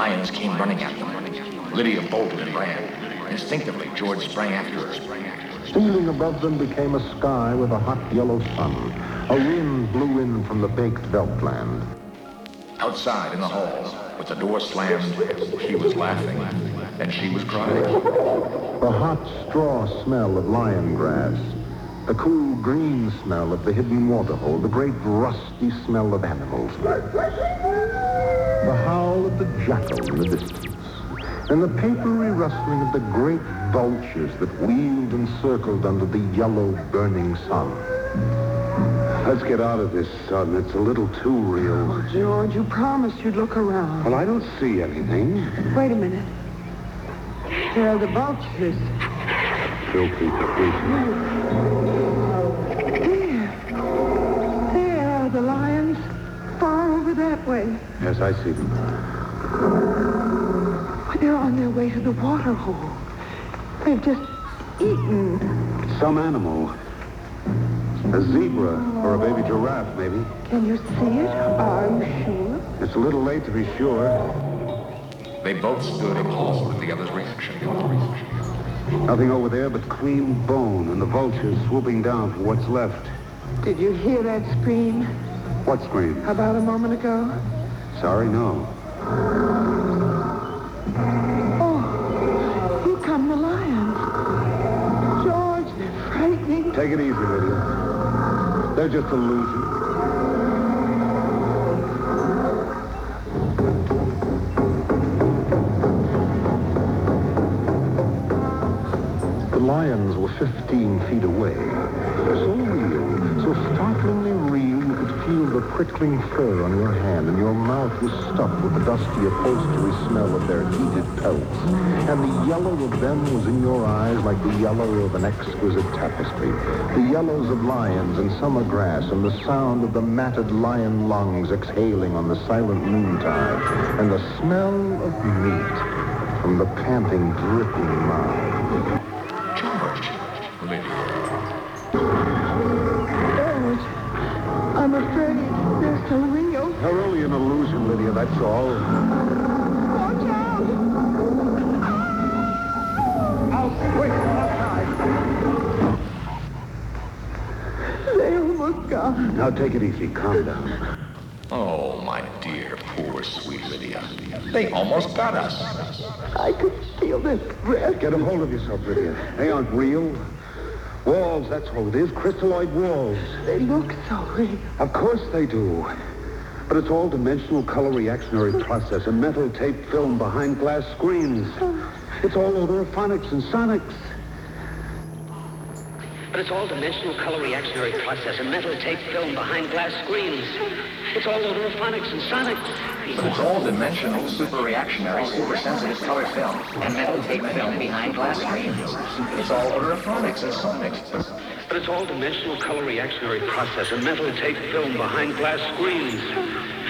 lions came running at them. Lydia bolted and ran. Instinctively, George sprang after her. Stealing above them became a sky with a hot yellow sun. A wind blew in from the baked veldtland. Outside in the hall, with the door slammed, he was laughing, and she was crying. The hot straw smell of lion grass. The cool green smell of the hidden waterhole. The great rusty smell of animals. The howl of the jackal in the distance. And the papery rustling of the great vultures that wheeled and circled under the yellow burning sun. Let's get out of this sun. It's a little too real. Oh, George, you promised you'd look around. Well, I don't see anything. Wait a minute. There are the vultures. Filthy creatures. There. There are the lions. Far over that way. Yes, I see them. Why, They're on their way to the water hole. They've just eaten. Some animal. A zebra or a baby giraffe, maybe. Can you see it? Are you sure? It's a little late to be sure. They both stood appalled at the other's reaction. Nothing over there but clean bone and the vultures swooping down for what's left. Did you hear that scream What scream? about a moment ago? Sorry, no. Oh, here come the lions. George, they're frightening. Take it easy, Lydia. They're just illusions. The lions were 15 feet away. So real, so startlingly real, feel the prickling fur on your hand, and your mouth was stuffed with the dusty upholstery smell of their heated pelts. And the yellow of them was in your eyes like the yellow of an exquisite tapestry. The yellows of lions and summer grass, and the sound of the matted lion lungs exhaling on the silent noontide, and the smell of meat from the panting, dripping mouth. Only an illusion, Lydia, that's all. Watch out! Out, quick, outside. They almost gone. Now take it easy, calm down. Oh, my dear, poor, sweet Lydia. They almost got us. I could feel their breath. Get a hold of yourself, Lydia. They aren't real. Walls, that's all it is. Crystalloid walls. They look so real. Of course they do. But it's all dimensional color reactionary process, a metal tape film behind glass screens. Oh. It's all odorophonics and sonics. But it's all dimensional color reactionary process, a metal tape film behind glass screens. It's all odorophonics and sonics. But it's all dimensional, super reactionary, super sensitive color film and metal tape film behind glass screens. It's all odorophonics and sonics. But it's all dimensional color reactionary process, a metal tape film behind glass screens.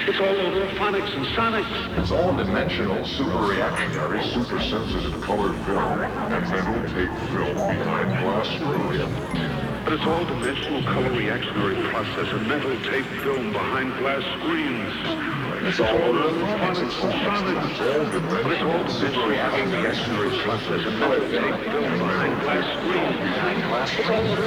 It's all odorophonics and sonics. It's all dimensional, super reactionary, super sensitive color film and metal tape film behind glass screens. But it's all dimensional color reactionary process, a metal tape film behind glass screens. It's all odorophonics and sonics. It's all dimensional, super reactionary process and metal tape film behind glass screens.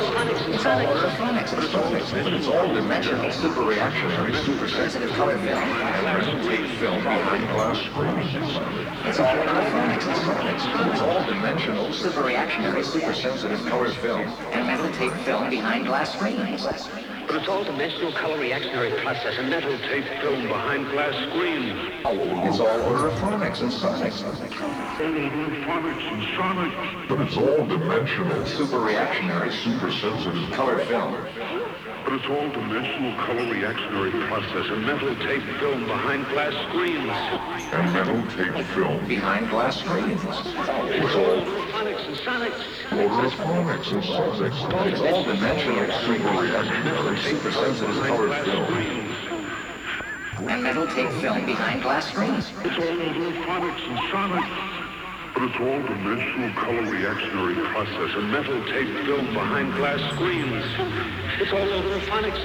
It's all odorophonics and sonics. But it's all dimensional, super reactionary, super sensitive color film and metal tape film behind glass screens. It's all sonics. It's all dimensional, super reactionary, super sensitive color film and metal tape film behind glass screens. But it's all dimensional color reactionary process, a metal tape film behind glass screens. It's all odorophonics and sonics. Odorophonics and sonics. But it's all dimensional, Super reactionary, super sensitive color film. But it's all dimensional color reactionary process, a metal tape film behind glass screens. and metal tape film. behind glass screens. It's all odorophonics and sonics. Odorophonics and sonics. It's all dimensional, super reactionary, Film. And metal tape film behind glass screens. It's all electronics and sonics. But it's all dimensional color reactionary process and metal tape film behind glass screens. It's all over phonics.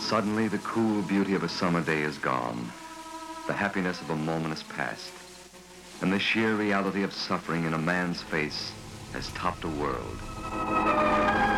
Suddenly, the cool beauty of a summer day is gone. The happiness of a moment is past and the sheer reality of suffering in a man's face has topped a world.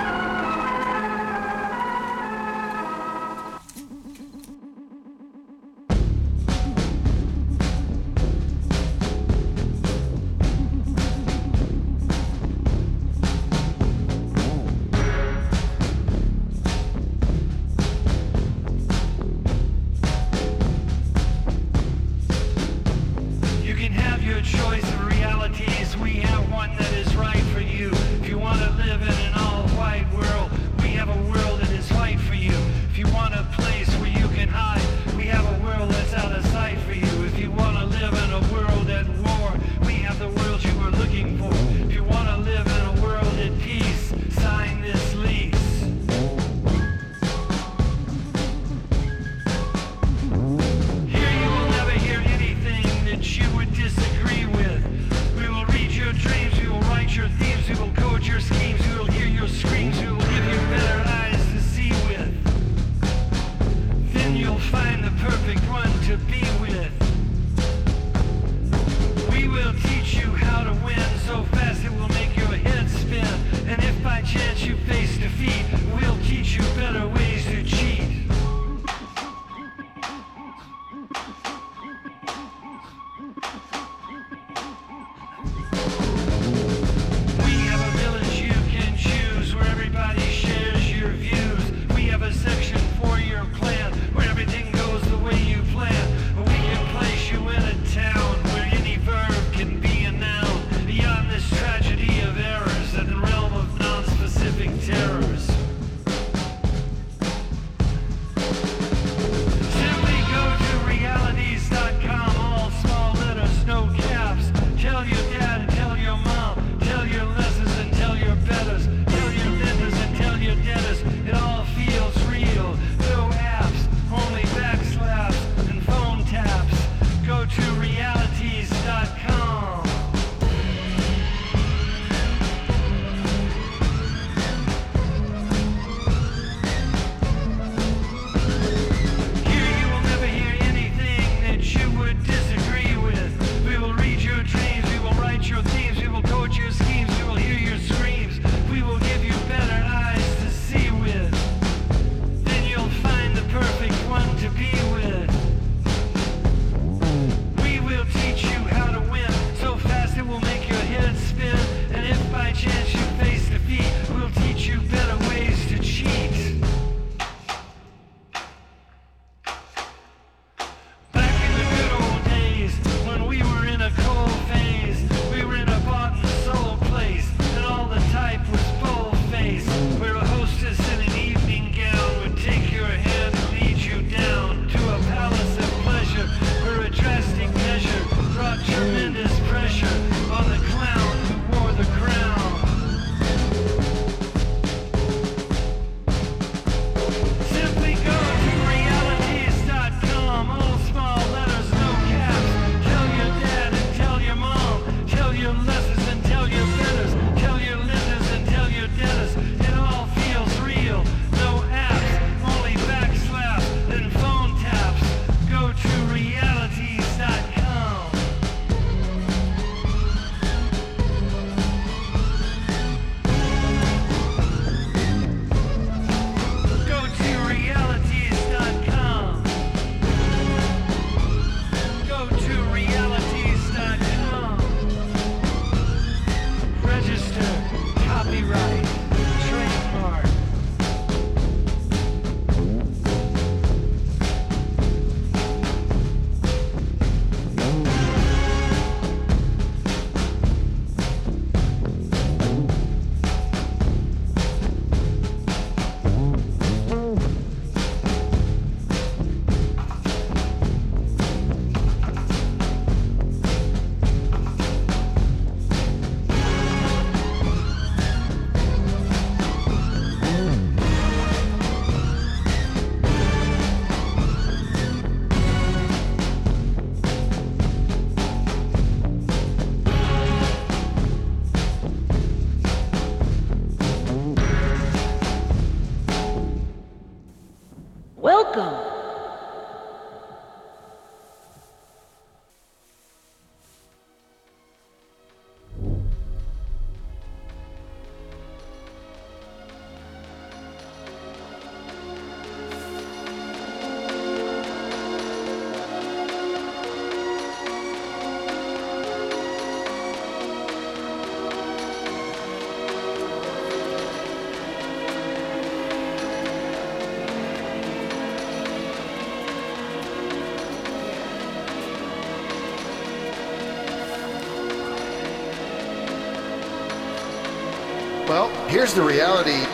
Here's the reality.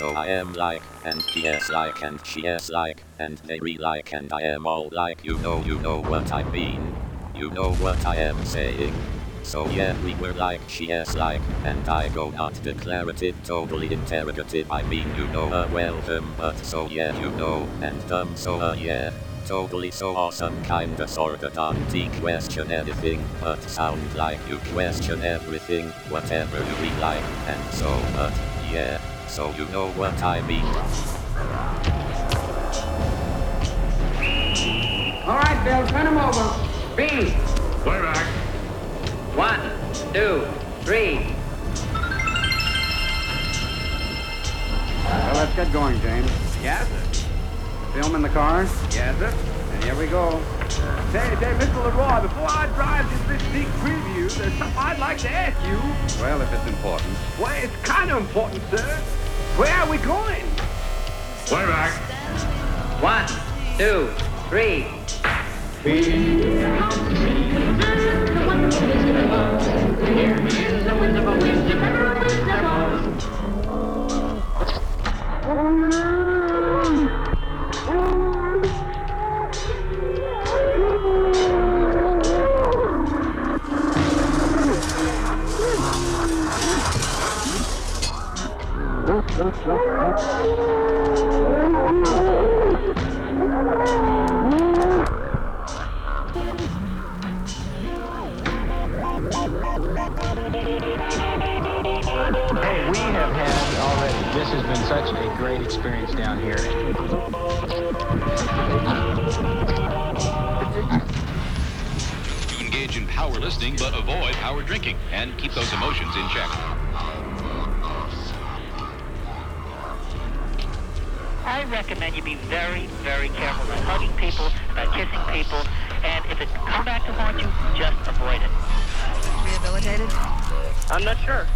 So I am like, and is like, and she is like, and they re like, and I am all like, you know, you know what I mean. You know what I am saying. So yeah, we were like, she is like, and I go not declarative, totally interrogative. I mean, you know, uh, welcome, but so yeah, you know, and dumb, so uh, yeah. Totally so awesome, kinda sorta don't question anything, but sound like you question everything, whatever you we like, and so, but yeah, so you know what I mean. All right, Bill, turn him over. Bean. Playback. One, two, three. Well, let's get going, James. Yes, sir. Film in the car? Yes, sir. And here we go. Say, say, Mr. Leroy, before I drive to this sneak preview, there's something I'd like to ask you. Well, if it's important. Well, it's kind of important, sir. Where are we going? Playback. One, two, three. Hey, we have had already. This has been such a great experience down here. Engage in power listening, but avoid power drinking, and keep those emotions in check. I recommend you be very, very careful about hugging people, about kissing people, and if it come back to haunt you, just avoid it. Rehabilitated? I'm not sure.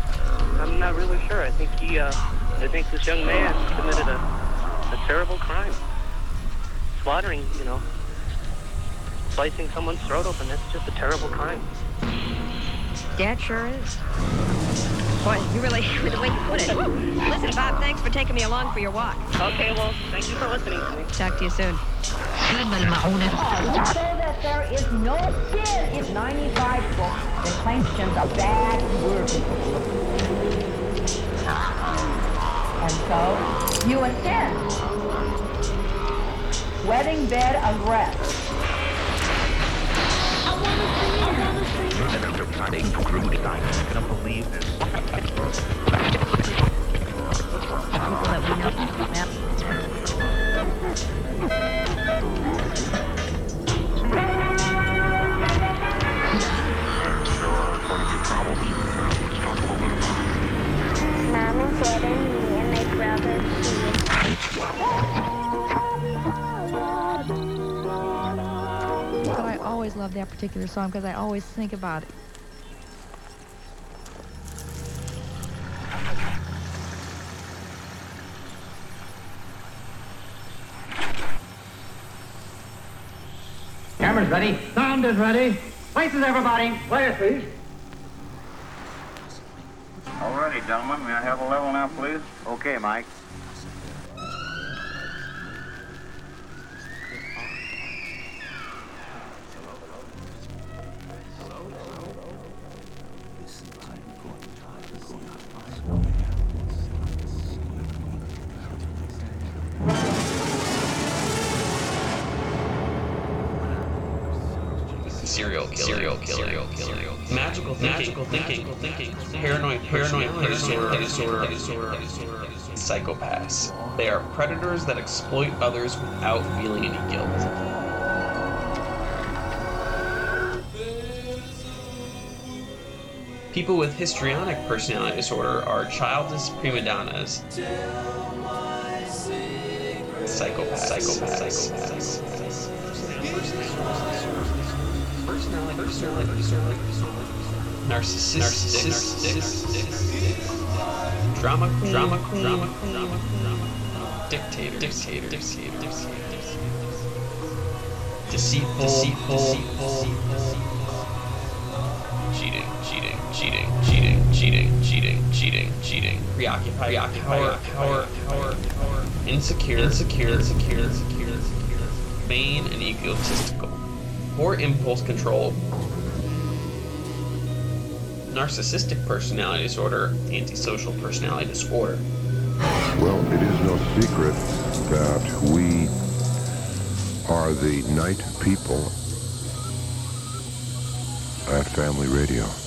I'm not really sure. I think he, uh, I think this young man committed a, a terrible crime. Slaughtering, you know, slicing someone's throat open. That's just a terrible crime. Yeah, it sure is. Boy, you really, with the way you put it. Listen, Bob, thanks for taking me along for your walk. Okay, well, thank you for listening to me. Talk to you soon. You say that there is no sin in 95 books that claims Jim's a bad word. And so, you attend. Wedding bed aggress. Particular song because I always think about it. Camera's ready. Sound is ready. Places, everybody. Players, please. All righty, gentlemen. May I have a level now, please? Okay, Mike. Paranoid, paranoid disorder, disorder, disorder, disorder, psychopaths. They are predators that exploit others without feeling any guilt. People with histrionic personality disorder are childish prima donnas, psychopaths, psychopaths, psychopaths. Personality, personality, personality, narcissistic, narcissistic, drama queen, drama queen, drama queen, drama dictator, dictator, dictator, deceitful, deceitful, deceitful, cheating, cheating, cheating, cheating, cheating, cheating, cheating, cheating, preoccupied, preoccupied, power, power, power, insecure, insecure, insecure, insecure, insecure, vain and egotistical. Poor impulse control, narcissistic personality disorder, antisocial personality disorder. Well, it is no secret that we are the night people at Family Radio.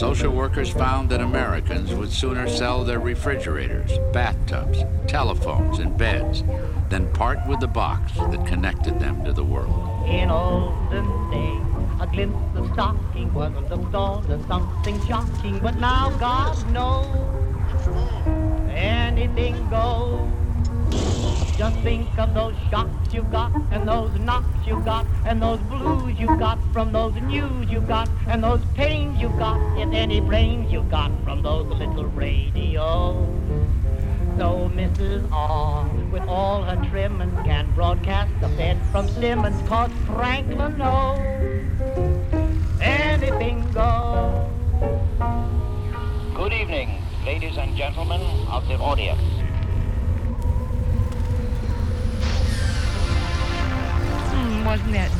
Social workers found that Americans would sooner sell their refrigerators, bathtubs, telephones, and beds than part with the box that connected them to the world. In olden days, a glimpse of stocking was looked on as something shocking, but now God knows anything goes. Just think of those shocks you got, and those knocks you got, and those blues you got from those news you got, and those pains you got, and any brains you got from those little radios. So Mrs. R, with all her trimmings, can broadcast the fed from Simmons, cause Franklin knows anything goes. Good evening, ladies and gentlemen of the audience. Mm, wasn't that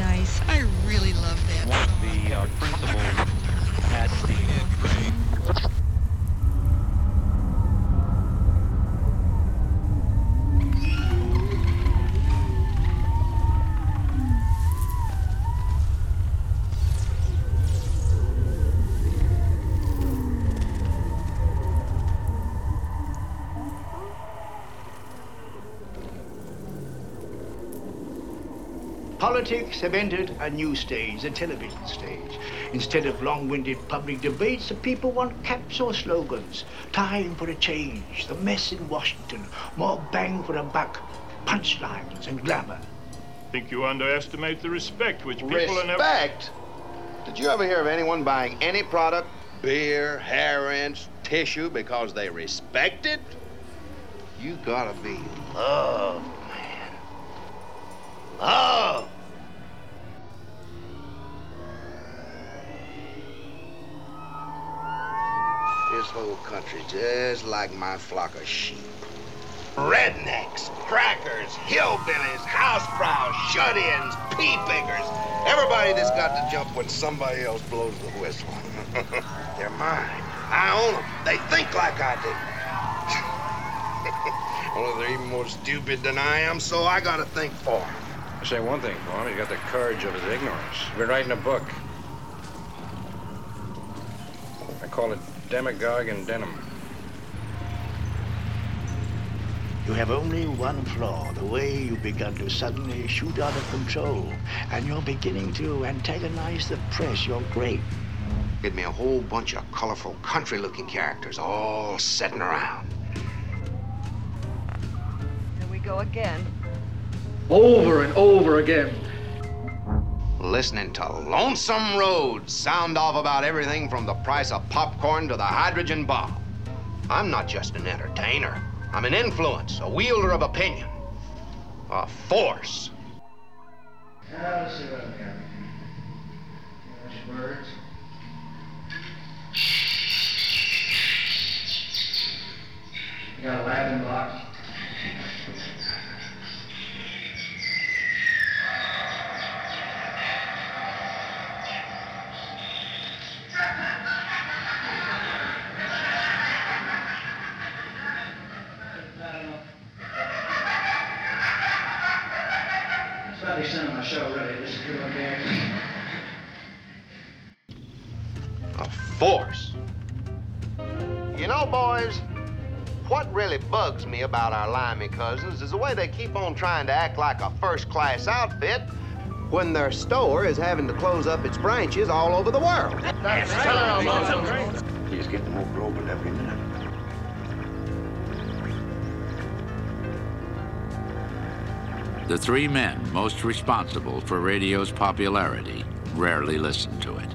Politics have entered a new stage, the television stage. Instead of long-winded public debates, the people want caps or slogans. Time for a change, the mess in Washington, more bang for a buck, punchlines and glamour. think you underestimate the respect which people in every... Respect? Did you ever hear of anyone buying any product, beer, hair rinse, tissue, because they respect it? You gotta be love, man. This whole country just like my flock of sheep. Rednecks, crackers, hillbillies, housefrows, shut-ins, pea pickers. Everybody that's got to jump when somebody else blows the whistle. They're mine. I own them. They think like I do. Only they're even more stupid than I am, so I gotta think for 'em. I say one thing for him. He's got the courage of his ignorance. He's been writing a book. I call it Demagogue and Denim. You have only one flaw, the way you begun to suddenly shoot out of control. And you're beginning to antagonize the press. You're great. Get me a whole bunch of colorful country-looking characters all sitting around. Here we go again. Over and over again. Listening to Lonesome Rhodes sound off about everything from the price of popcorn to the hydrogen bomb. I'm not just an entertainer. I'm an influence, a wielder of opinion, a force. Now, let's see what I've got. There's words. You got a Latin box. Cousins is the way they keep on trying to act like a first-class outfit when their store is having to close up its branches all over the world. He's getting more global every minute. The three men most responsible for radio's popularity rarely listened to it.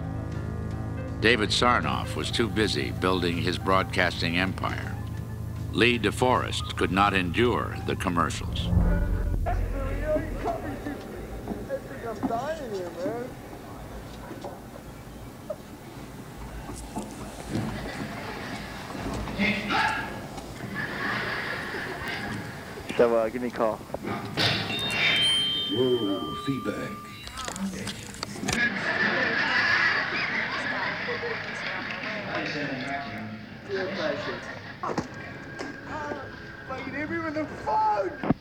David Sarnoff was too busy building his broadcasting empire. Lee DeForest could not endure the commercials. So, uh, give me a call. Whoa, feedback. But you didn't even the phone!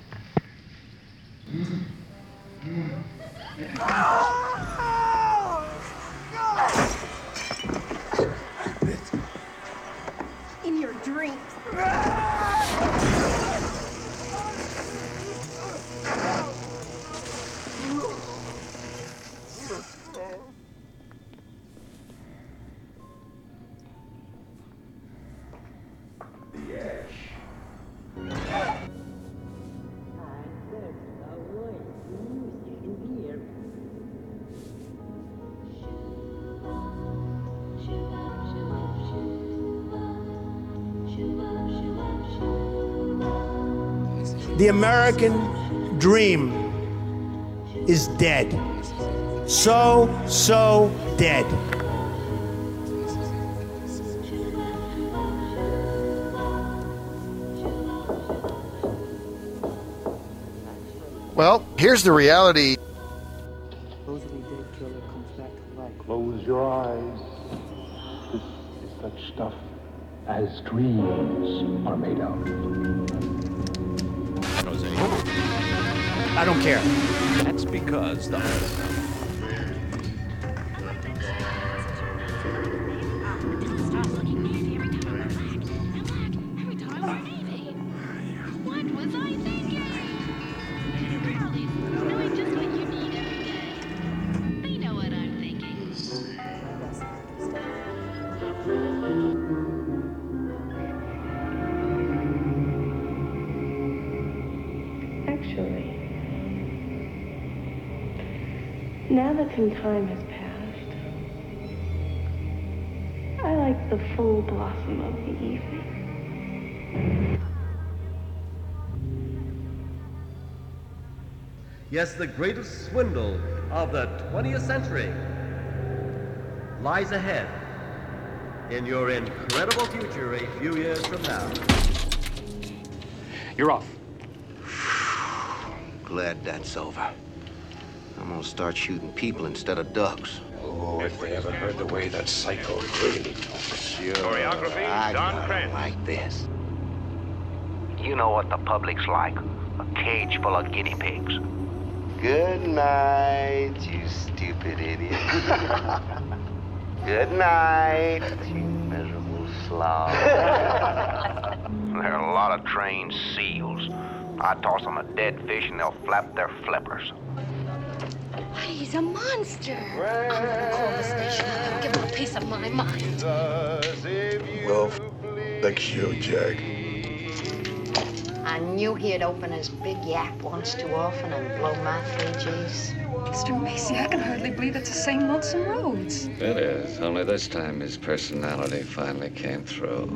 The American dream is dead. So, so dead. Well, here's the reality. Close your eyes. This is such stuff as dreams are made of. I don't care. That's because the Now that some time has passed, I like the full blossom of the evening. Yes, the greatest swindle of the 20th century lies ahead in your incredible future a few years from now. You're off. Glad that's over. I'm gonna start shooting people instead of ducks. Oh, if they ever heard the way that psycho really talks. Sure. Choreography, I Don got Krantz. like this. You know what the public's like. A cage full of guinea pigs. Good night, you stupid idiot. Good night, you miserable slob. There are a lot of trained seals. I toss them a dead fish and they'll flap their flippers. He's a monster. I'm gonna call the station. Give him a piece of my mind. Well, thanks you, Jack. I knew he'd open his big yap once too often and blow my three G's. Mr. Macy, I can hardly believe it's the same Lonesome Rhodes. It is, only this time his personality finally came through.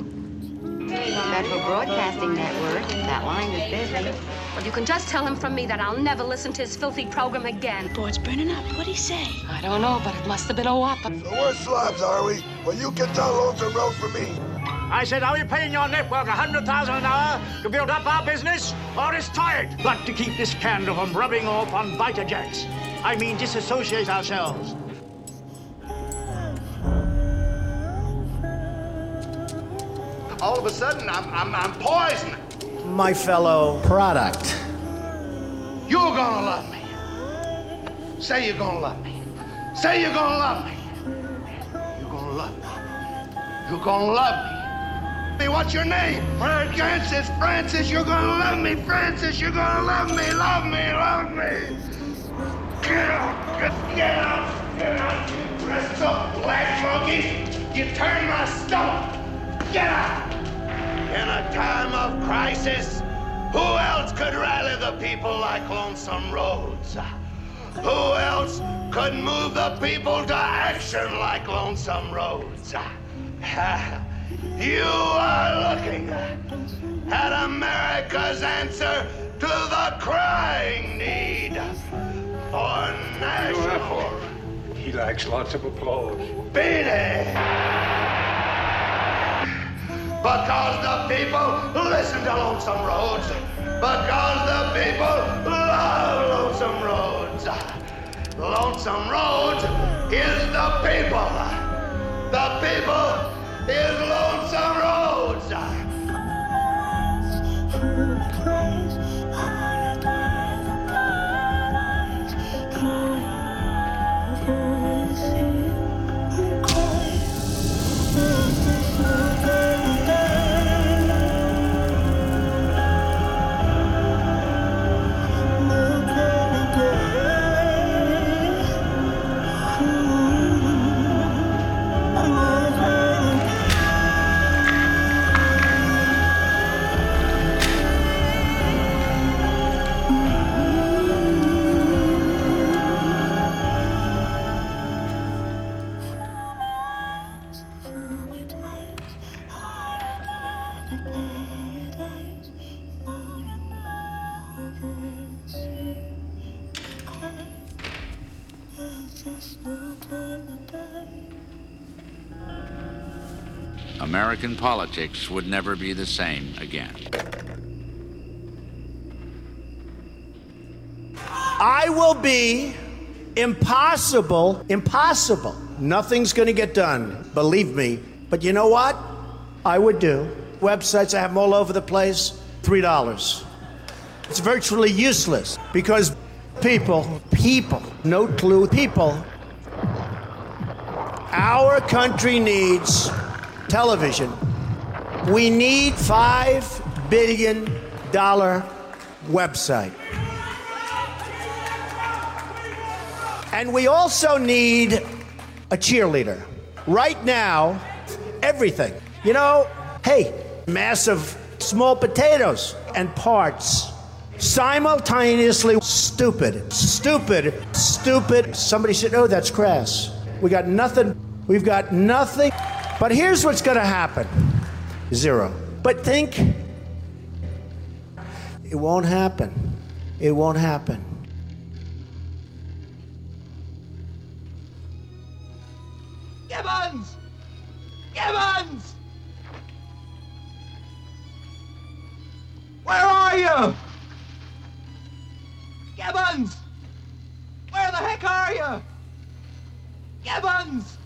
Federal Broadcasting Network. That line is busy. Well, you can just tell him from me that I'll never listen to his filthy program again. Board's burning up. What'd he say? I don't know, but it must have been a whopper. So we're slobs, are we? Well, you can tell Lonesome Rhodes for me. I said, are we paying your network a hundred thousand an hour to build up our business, or is tired? But to keep this candle from rubbing off on Vitajex. I mean, disassociate ourselves. All of a sudden, I'm, I'm, I'm poisoned. My fellow product. You're gonna love me. Say you're gonna love me. Say you're gonna love me. You're gonna love me. You're gonna love me. Hey, what's your name? Francis. Francis, you're gonna love me. Francis, you're gonna love me. Love me. Love me. Get up. Get, get up. Get. Rest up, black monkey. You turn my stomach. Get up. In a time of crisis, who else could rally the people like Lonesome Rhodes? Who else could move the people to action like Lonesome Rhodes? You are looking at America's answer to the crying need for national He likes lots of applause. Beat it! Because the people listen to Lonesome Rhodes. Because the people love Lonesome Rhodes. Lonesome Rhodes is the people. The people is Lonesome Rhodes. American politics would never be the same again. I will be impossible, impossible. Nothing's going to get done, believe me. But you know what? I would do. Websites, I have them all over the place, $3. It's virtually useless because people, people, no clue, people, our country needs television. We need $5 billion website. And we also need a cheerleader. Right now, everything. You know, hey, massive small potatoes and parts simultaneously stupid, stupid, stupid. Somebody said, oh, that's crass. We got nothing. We've got nothing. But here's what's going to happen zero. But think it won't happen. It won't happen. Gibbons! Gibbons! Where are you? Gibbons! Where the heck are you? Gibbons!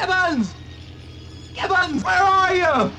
Gibbons! Gibbons, where are you?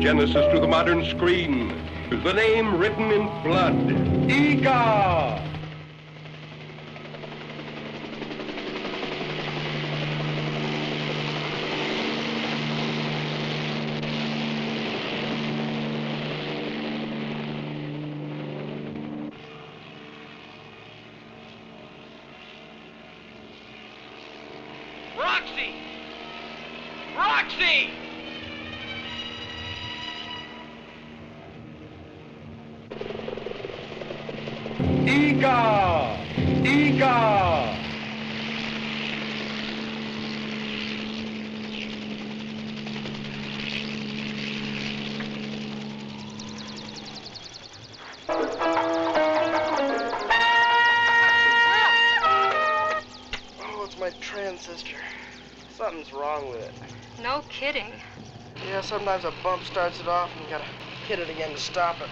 Genesis to the modern screen, the name written in blood, Eegah! Roxy! Roxy! Sometimes a bump starts it off and you gotta hit it again to stop it.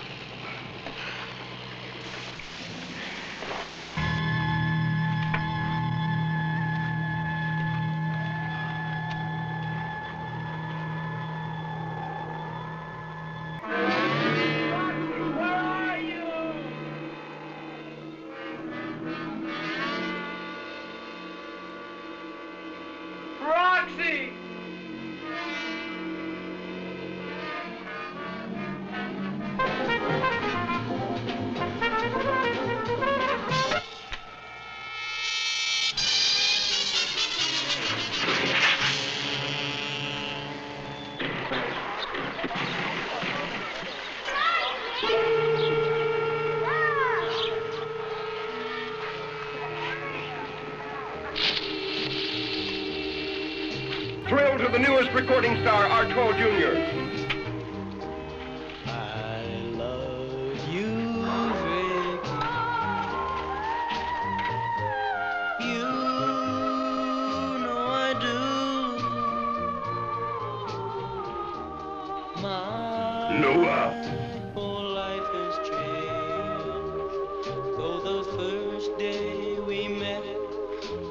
Met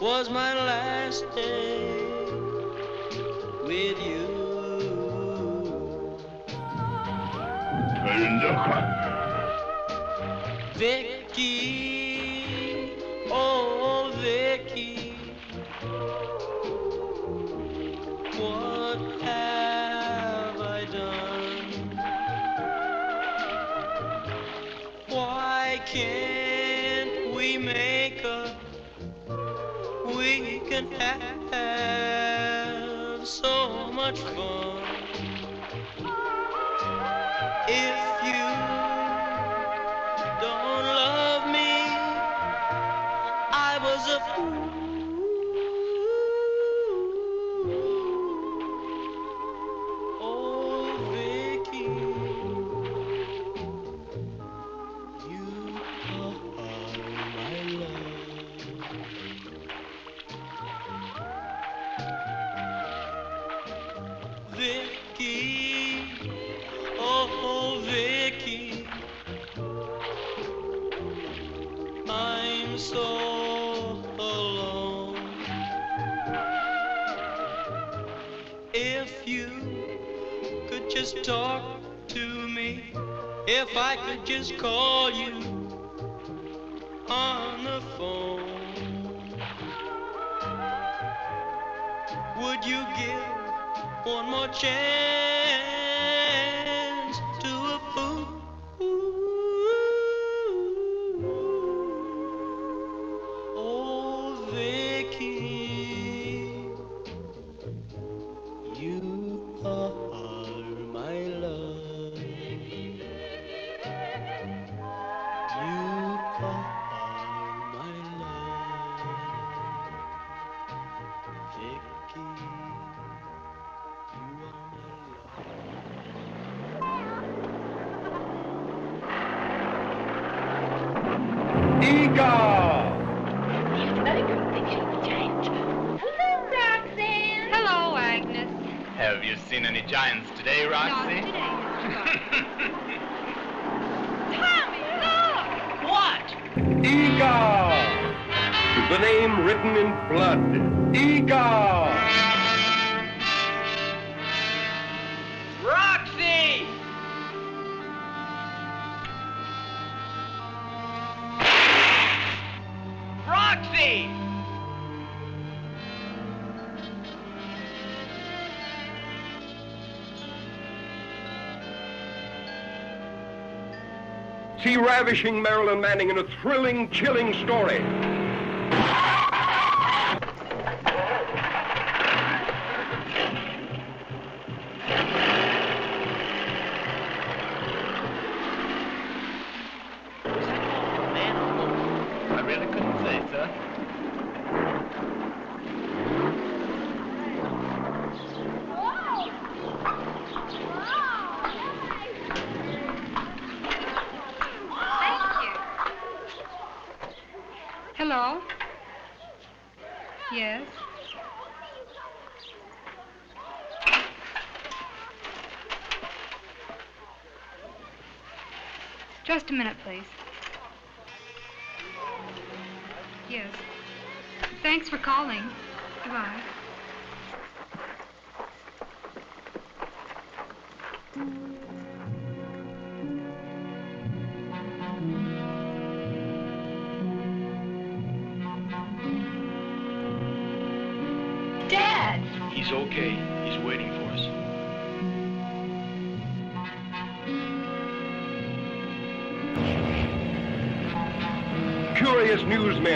was my last day with you. ravishing Marilyn Manning in a thrilling, chilling story. Hello? Yes? Just a minute, please. Yes. Thanks for calling. Goodbye.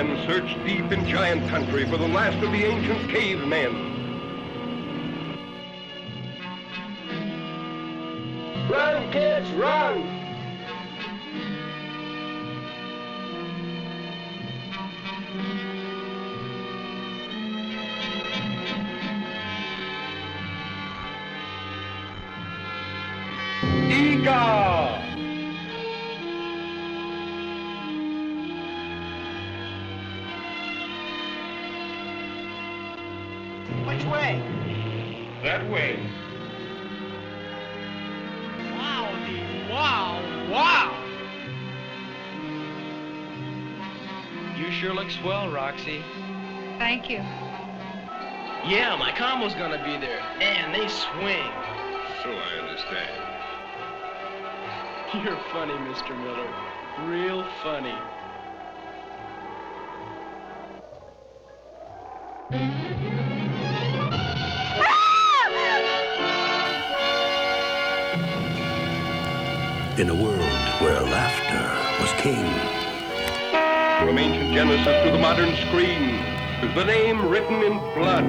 men searched deep in giant country for the last of the ancient cavemen. funny, Mr. Miller. Real funny. In a world where laughter was king. From ancient Genesis to the modern screen, is the name written in blood.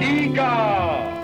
Eegah!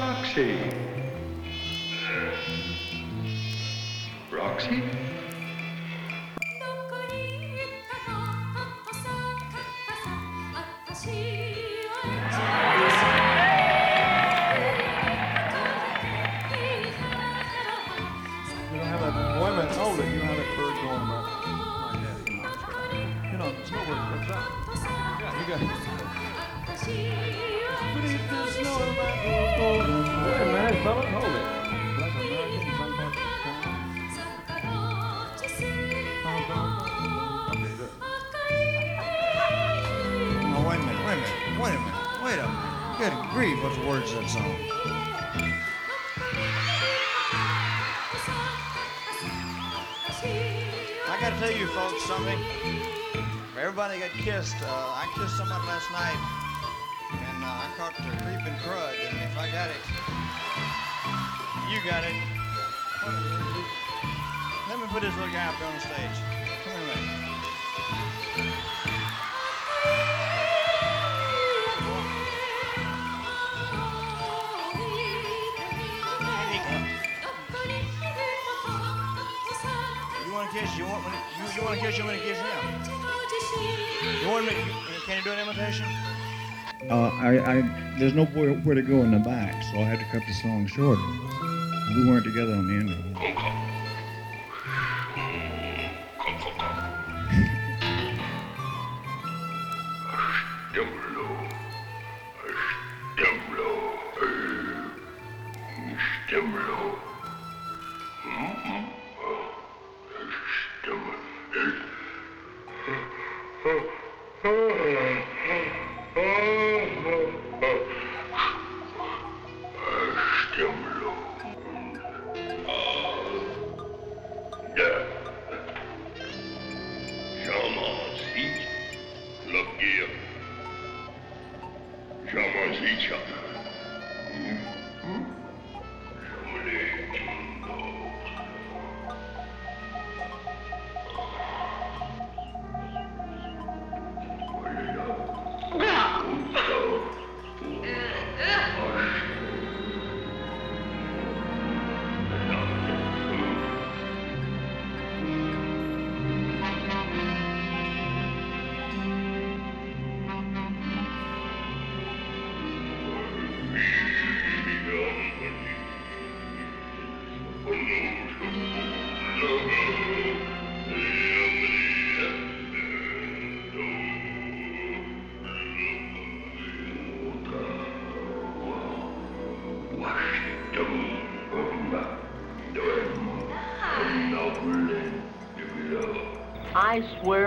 Roxy. Roxy? imitation I'm going to give him. You want me? Can you do an imitation? Uh, I, I, there's nowhere where to go in the back, so I had to cut the song short. We weren't together on the end of it. Stimlo. Oh, todo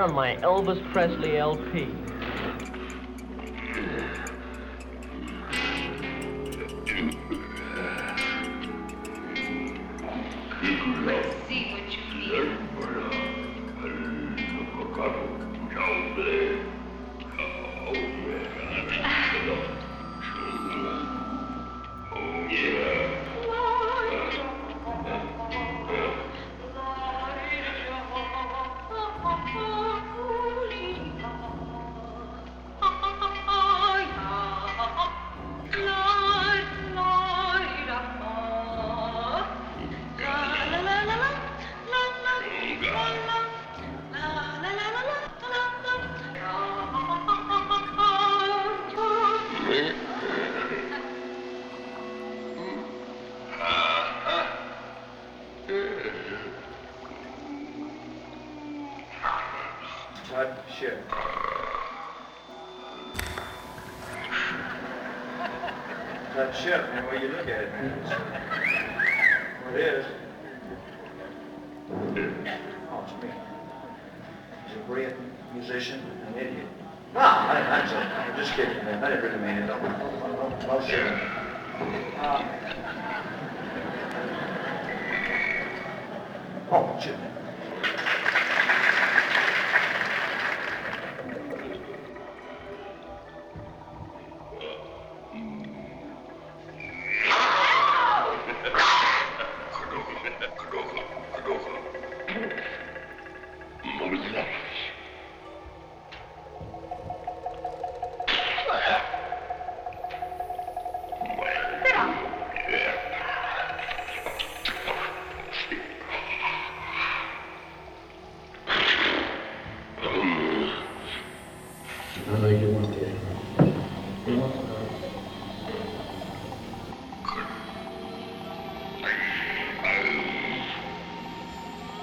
on my Elvis Presley LP.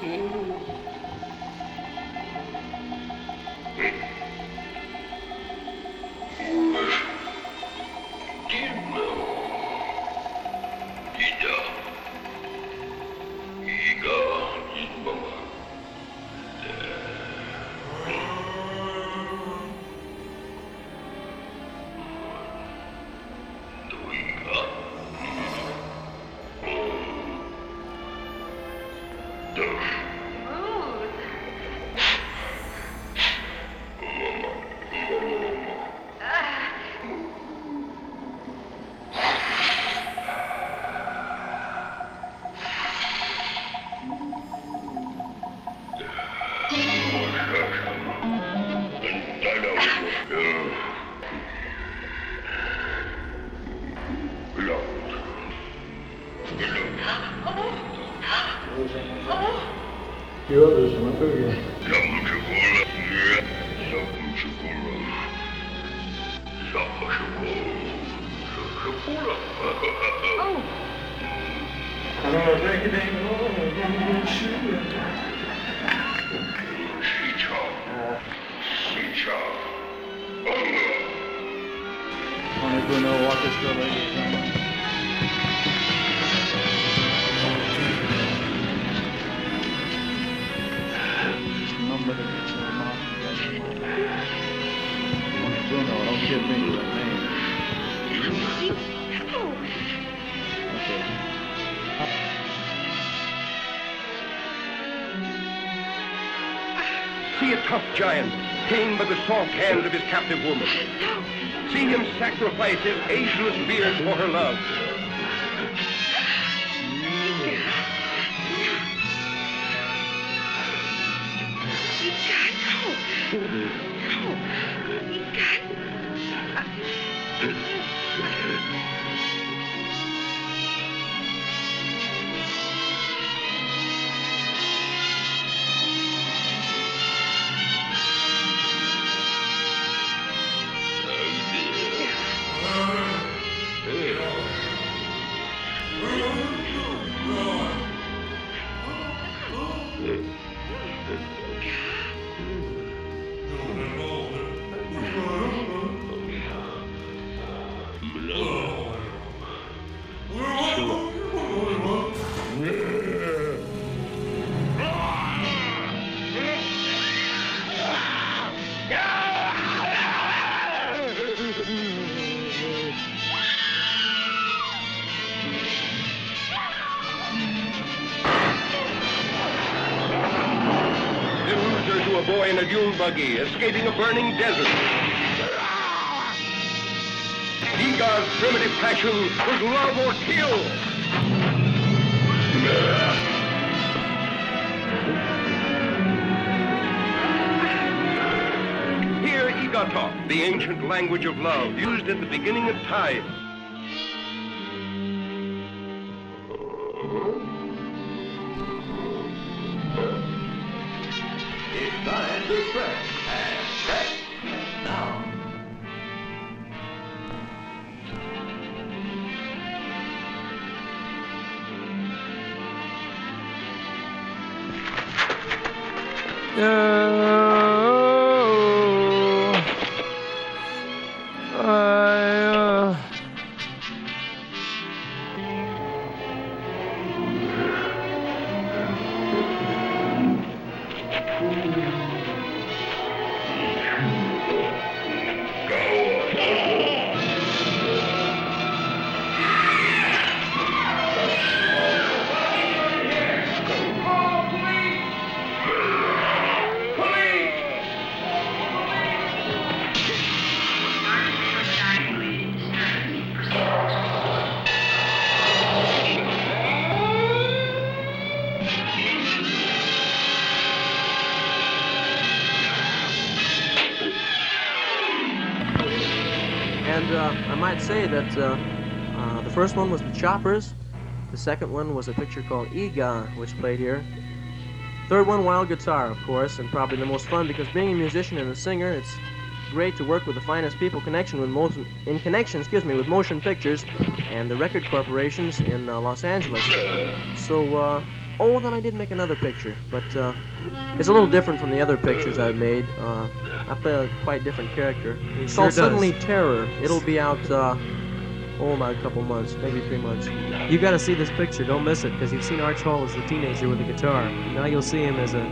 You giant tamed by the soft hands of his captive woman. See him sacrifice his ageless beard for her love. News buggy a burning desert. Eegah's primitive passion was love or kill. Talk, the ancient language of love, used at the beginning of time. Uh... say that uh, uh, the first one was the Choppers. The second one was a picture called Eegah, which played here. Third one, Wild Guitar, of course, and probably the most fun because being a musician and a singer, it's great to work with the finest people connection with motion, in connection, excuse me, with motion pictures and the record corporations in uh, Los Angeles. So, uh, oh, then I did make another picture, but uh, it's a little different from the other pictures I've made. I play a quite different character. It's sure called does. Suddenly Terror. It'll be out, uh, oh, my, a couple months, maybe three months. You got to see this picture. Don't miss it, because you've seen Arch Hall as the teenager with a guitar. Now you'll see him as a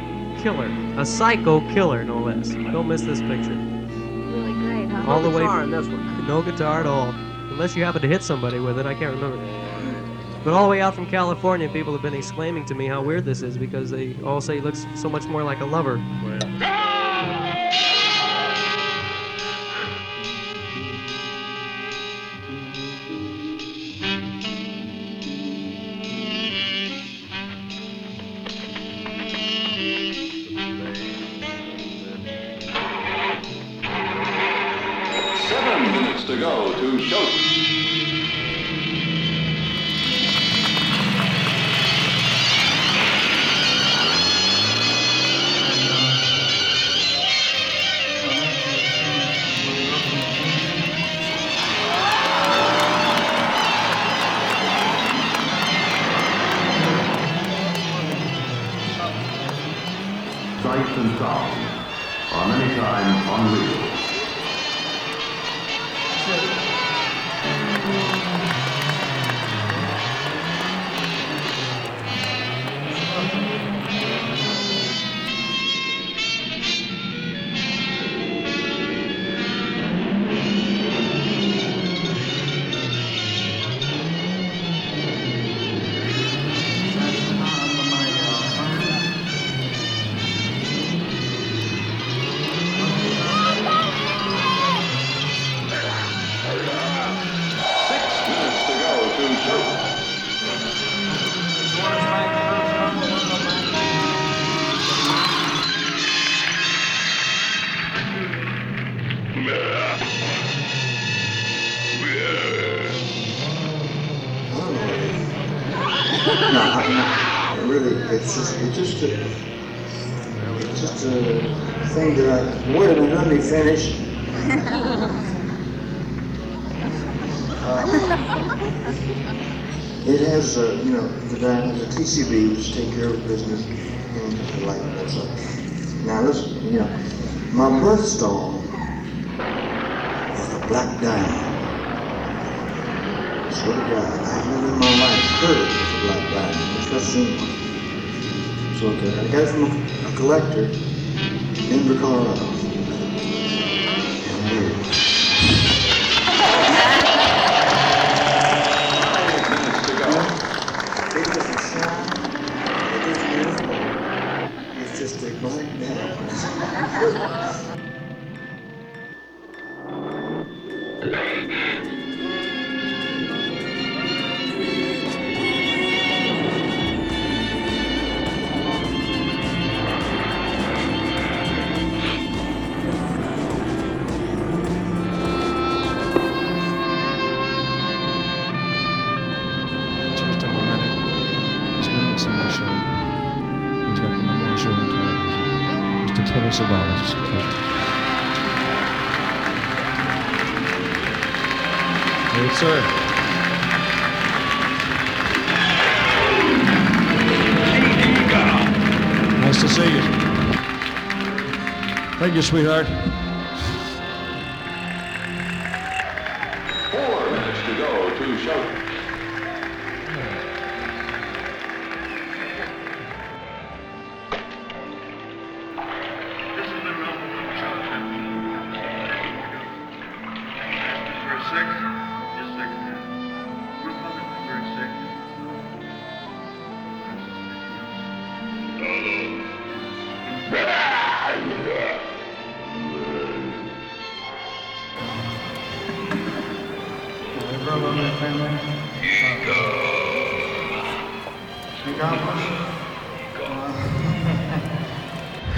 killer, a psycho killer, no less. Don't miss this picture. Really great, huh? all the way. guitar in this one. No guitar at all, unless you happen to hit somebody with it. I can't remember. But all the way out from California, people have been exclaiming to me how weird this is because they all say he looks so much more like a lover. Seven just a thing that I, a minute, let me finish. It has, uh, you know, the a TCB, which take care of business, and like that stuff. Now listen, you know, my birthstone was a black diamond. Swear to God, I've never in my life heard of a black diamond. It's just seen one. So okay, I got it from a collector in Denver, Colorado. Sweetheart. Four minutes to go to show. Number six,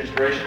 inspiration.